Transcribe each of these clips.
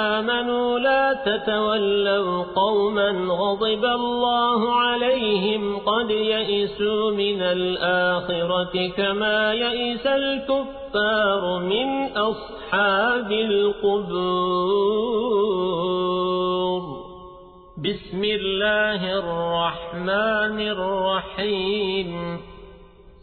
آمنوا لا تتولوا قوما غضب الله عليهم قد يئسوا من الآخرة كما يئس الكفار من أصحاب القبور. بسم الله الرحمن الرحيم.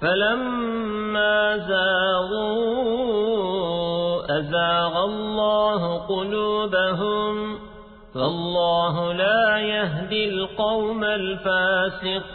فلما زاغوا أزاغ الله قلوبهم فالله لا يهدي القوم الفاسقين